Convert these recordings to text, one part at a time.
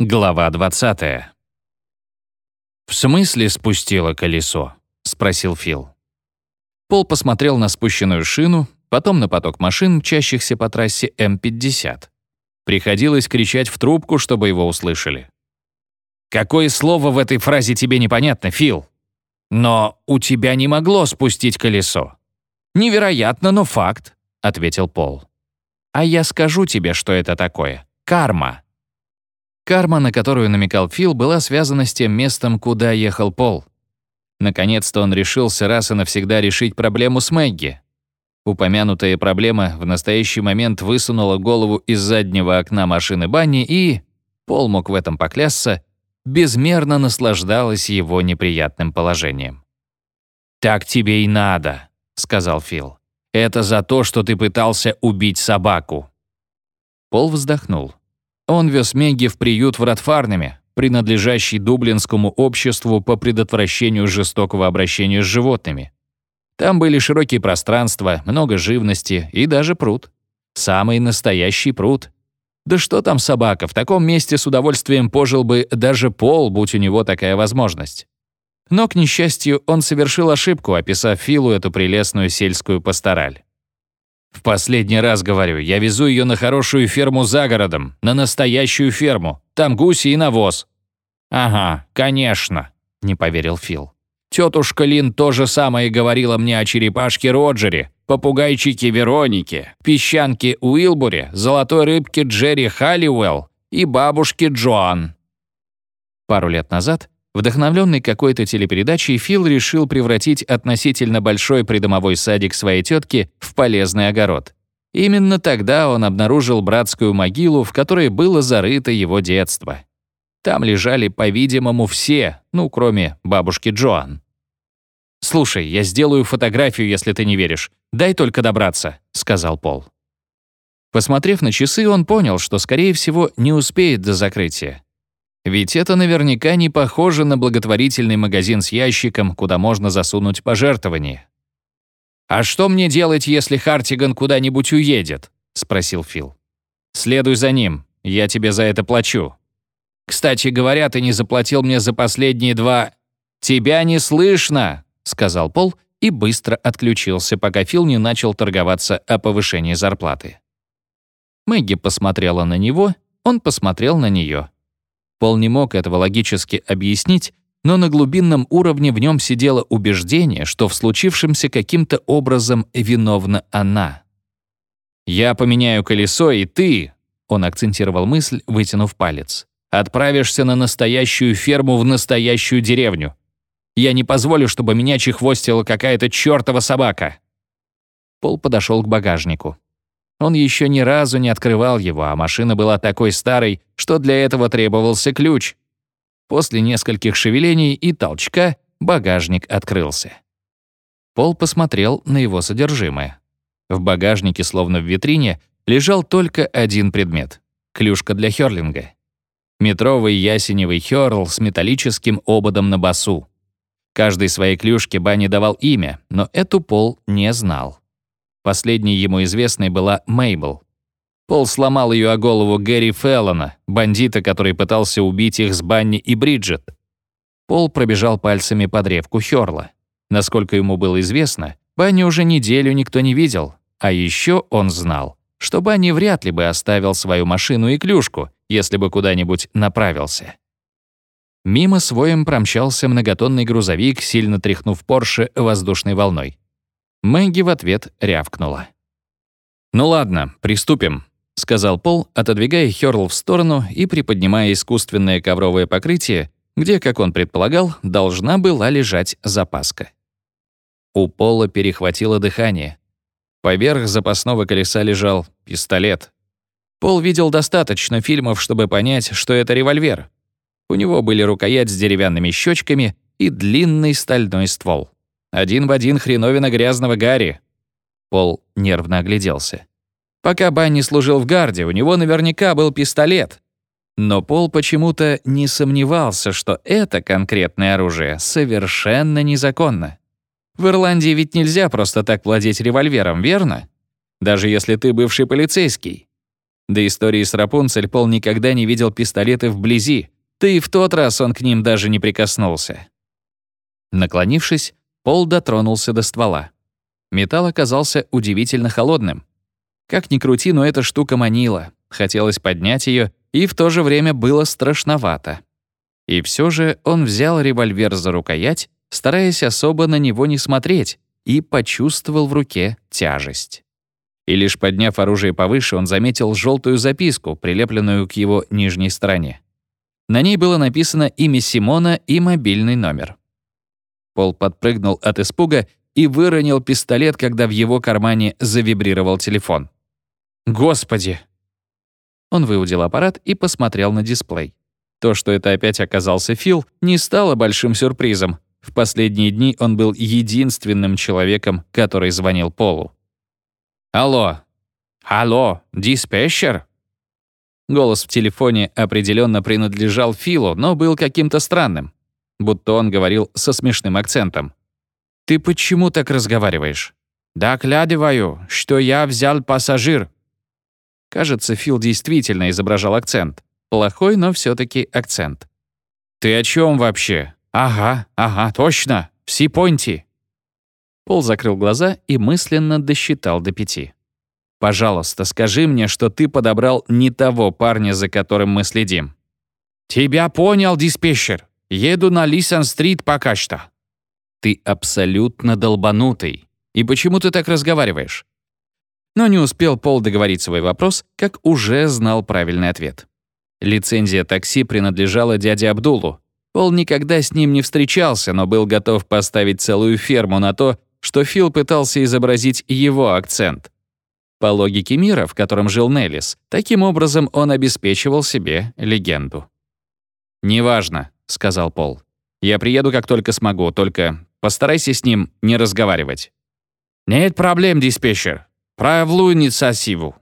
Глава 20. «В смысле спустило колесо?» — спросил Фил. Пол посмотрел на спущенную шину, потом на поток машин, мчащихся по трассе М-50. Приходилось кричать в трубку, чтобы его услышали. «Какое слово в этой фразе тебе непонятно, Фил? Но у тебя не могло спустить колесо». «Невероятно, но факт», — ответил Пол. «А я скажу тебе, что это такое. Карма». Карма, на которую намекал Фил, была связана с тем местом, куда ехал Пол. Наконец-то он решился раз и навсегда решить проблему с Мэгги. Упомянутая проблема в настоящий момент высунула голову из заднего окна машины Банни и, Пол мог в этом поклясться, безмерно наслаждалась его неприятным положением. «Так тебе и надо», — сказал Фил. «Это за то, что ты пытался убить собаку». Пол вздохнул. Он вез Мегги в приют в Ратфарнаме, принадлежащий Дублинскому обществу по предотвращению жестокого обращения с животными. Там были широкие пространства, много живности и даже пруд. Самый настоящий пруд. Да что там собака, в таком месте с удовольствием пожил бы даже Пол, будь у него такая возможность. Но, к несчастью, он совершил ошибку, описав Филу эту прелестную сельскую пастораль. В последний раз говорю, я везу ее на хорошую ферму за городом, на настоящую ферму. Там гуси и навоз». «Ага, конечно», — не поверил Фил. «Тетушка Лин то же самое говорила мне о черепашке Роджере, попугайчике Веронике, песчанке Уилбуре, золотой рыбке Джерри Халливелл и бабушке Джоан». Пару лет назад Вдохновленный какой-то телепередачей, Фил решил превратить относительно большой придомовой садик своей тетки в полезный огород. Именно тогда он обнаружил братскую могилу, в которой было зарыто его детство. Там лежали, по-видимому, все, ну, кроме бабушки Джоан. «Слушай, я сделаю фотографию, если ты не веришь. Дай только добраться», — сказал Пол. Посмотрев на часы, он понял, что, скорее всего, не успеет до закрытия. Ведь это наверняка не похоже на благотворительный магазин с ящиком, куда можно засунуть пожертвование. «А что мне делать, если Хартиган куда-нибудь уедет?» — спросил Фил. «Следуй за ним, я тебе за это плачу. Кстати говоря, ты не заплатил мне за последние два...» «Тебя не слышно!» — сказал Пол и быстро отключился, пока Фил не начал торговаться о повышении зарплаты. Мэгги посмотрела на него, он посмотрел на нее. Пол не мог этого логически объяснить, но на глубинном уровне в нем сидело убеждение, что в случившемся каким-то образом виновна она. «Я поменяю колесо, и ты», — он акцентировал мысль, вытянув палец, «отправишься на настоящую ферму в настоящую деревню. Я не позволю, чтобы меня чехвостила какая-то чертова собака». Пол подошел к багажнику. Он еще ни разу не открывал его, а машина была такой старой, что для этого требовался ключ. После нескольких шевелений и толчка багажник открылся. Пол посмотрел на его содержимое. В багажнике, словно в витрине, лежал только один предмет — клюшка для хёрлинга. Метровый ясеневый хёрл с металлическим ободом на басу. Каждой своей клюшке Банни давал имя, но эту Пол не знал. Последней ему известной была Мейбл. Пол сломал ее о голову Гэри Феллона, бандита, который пытался убить их с Банни и Бриджит. Пол пробежал пальцами по древку Хёрла. Насколько ему было известно, Банни уже неделю никто не видел. А еще он знал, что Банни вряд ли бы оставил свою машину и клюшку, если бы куда-нибудь направился. Мимо своим промчался многотонный грузовик, сильно тряхнув Порше воздушной волной. Мэгги в ответ рявкнула. «Ну ладно, приступим», — сказал Пол, отодвигая Хёрл в сторону и приподнимая искусственное ковровое покрытие, где, как он предполагал, должна была лежать запаска. У Пола перехватило дыхание. Поверх запасного колеса лежал пистолет. Пол видел достаточно фильмов, чтобы понять, что это револьвер. У него были рукоять с деревянными щечками и длинный стальной ствол. Один в один хреновина грязного Гарри. Пол нервно огляделся. Пока Банни служил в гарде, у него наверняка был пистолет. Но Пол почему-то не сомневался, что это конкретное оружие совершенно незаконно. В Ирландии ведь нельзя просто так владеть револьвером, верно? Даже если ты бывший полицейский. До истории с Рапунцель Пол никогда не видел пистолеты вблизи, да и в тот раз он к ним даже не прикоснулся. Наклонившись, Пол дотронулся до ствола. Металл оказался удивительно холодным. Как ни крути, но эта штука манила. Хотелось поднять ее, и в то же время было страшновато. И все же он взял револьвер за рукоять, стараясь особо на него не смотреть, и почувствовал в руке тяжесть. И лишь подняв оружие повыше, он заметил желтую записку, прилепленную к его нижней стороне. На ней было написано имя Симона и мобильный номер. Пол подпрыгнул от испуга и выронил пистолет, когда в его кармане завибрировал телефон. «Господи!» Он выудил аппарат и посмотрел на дисплей. То, что это опять оказался Фил, не стало большим сюрпризом. В последние дни он был единственным человеком, который звонил Полу. «Алло! Алло, диспетчер?» Голос в телефоне определенно принадлежал Филу, но был каким-то странным. Будто он говорил со смешным акцентом. «Ты почему так разговариваешь?» «Докладываю, что я взял пассажир». Кажется, Фил действительно изображал акцент. Плохой, но все таки акцент. «Ты о чем вообще?» «Ага, ага, точно, в Си-Пойнте». Пол закрыл глаза и мысленно досчитал до пяти. Пожалуйста, скажи мне, что ты подобрал не того парня, за которым мы следим». «Тебя понял, диспетчер. Еду на Лисан-стрит пока что». «Ты абсолютно долбанутый. И почему ты так разговариваешь?» Но не успел Пол договорить свой вопрос, как уже знал правильный ответ. Лицензия такси принадлежала дяде Абдулу. Пол никогда с ним не встречался, но был готов поставить целую ферму на то, что Фил пытался изобразить его акцент. По логике мира, в котором жил Неллис, таким образом он обеспечивал себе легенду. «Неважно», — сказал Пол. «Я приеду, как только смогу, только постарайся с ним не разговаривать». «Нет проблем, диспетчер. Проявлю инициативу».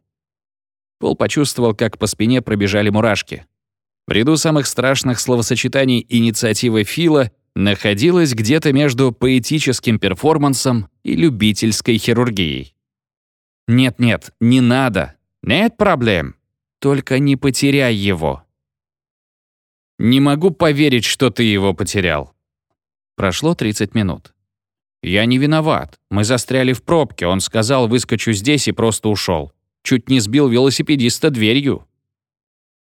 Пол почувствовал, как по спине пробежали мурашки. В ряду самых страшных словосочетаний инициатива Фила находилась где-то между поэтическим перформансом и любительской хирургией. «Нет-нет, не надо. Нет проблем. Только не потеряй его». «Не могу поверить, что ты его потерял». Прошло 30 минут. «Я не виноват. Мы застряли в пробке. Он сказал, выскочу здесь и просто ушел. Чуть не сбил велосипедиста дверью».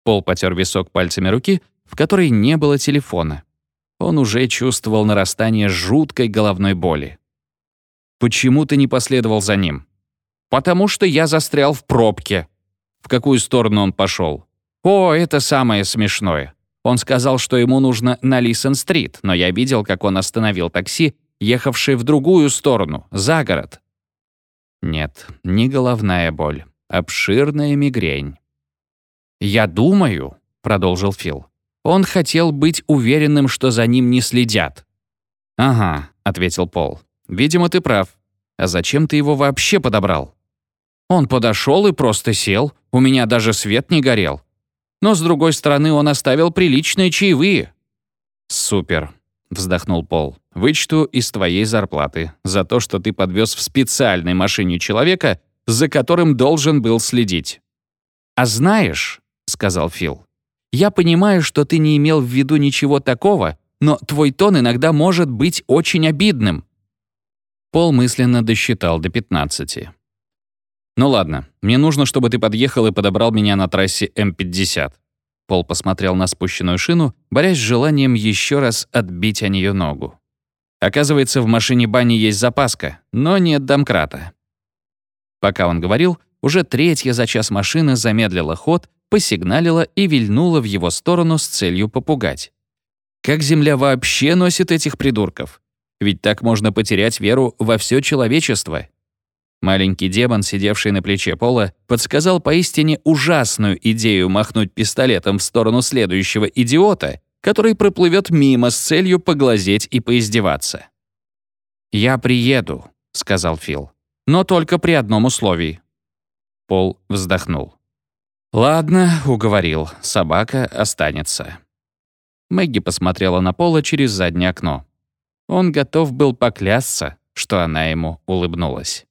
Пол потер висок пальцами руки, в которой не было телефона. Он уже чувствовал нарастание жуткой головной боли. «Почему ты не последовал за ним?» «Потому что я застрял в пробке». В какую сторону он пошел? «О, это самое смешное. Он сказал, что ему нужно на Лисон-стрит, но я видел, как он остановил такси, ехавшее в другую сторону, за город». Нет, не головная боль. Обширная мигрень. «Я думаю», — продолжил Фил, «он хотел быть уверенным, что за ним не следят». «Ага», — ответил Пол. «Видимо, ты прав. А зачем ты его вообще подобрал?» Он подошел и просто сел, у меня даже свет не горел. Но, с другой стороны, он оставил приличные чаевые. «Супер», — вздохнул Пол. «Вычту из твоей зарплаты за то, что ты подвез в специальной машине человека, за которым должен был следить». «А знаешь», — сказал Фил, «я понимаю, что ты не имел в виду ничего такого, но твой тон иногда может быть очень обидным». Пол мысленно досчитал до 15. «Ну ладно, мне нужно, чтобы ты подъехал и подобрал меня на трассе М-50». Пол посмотрел на спущенную шину, борясь с желанием еще раз отбить о нее ногу. Оказывается, в машине бани есть запаска, но нет домкрата. Пока он говорил, уже третья за час машина замедлила ход, посигналила и вильнула в его сторону с целью попугать. Как Земля вообще носит этих придурков? Ведь так можно потерять веру во все человечество. Маленький демон, сидевший на плече Пола, подсказал поистине ужасную идею махнуть пистолетом в сторону следующего идиота, который проплывет мимо с целью поглазеть и поиздеваться. «Я приеду», — сказал Фил. «Но только при одном условии». Пол вздохнул. «Ладно», — уговорил, — «собака останется». Мэгги посмотрела на Пола через заднее окно. Он готов был поклясться, что она ему улыбнулась.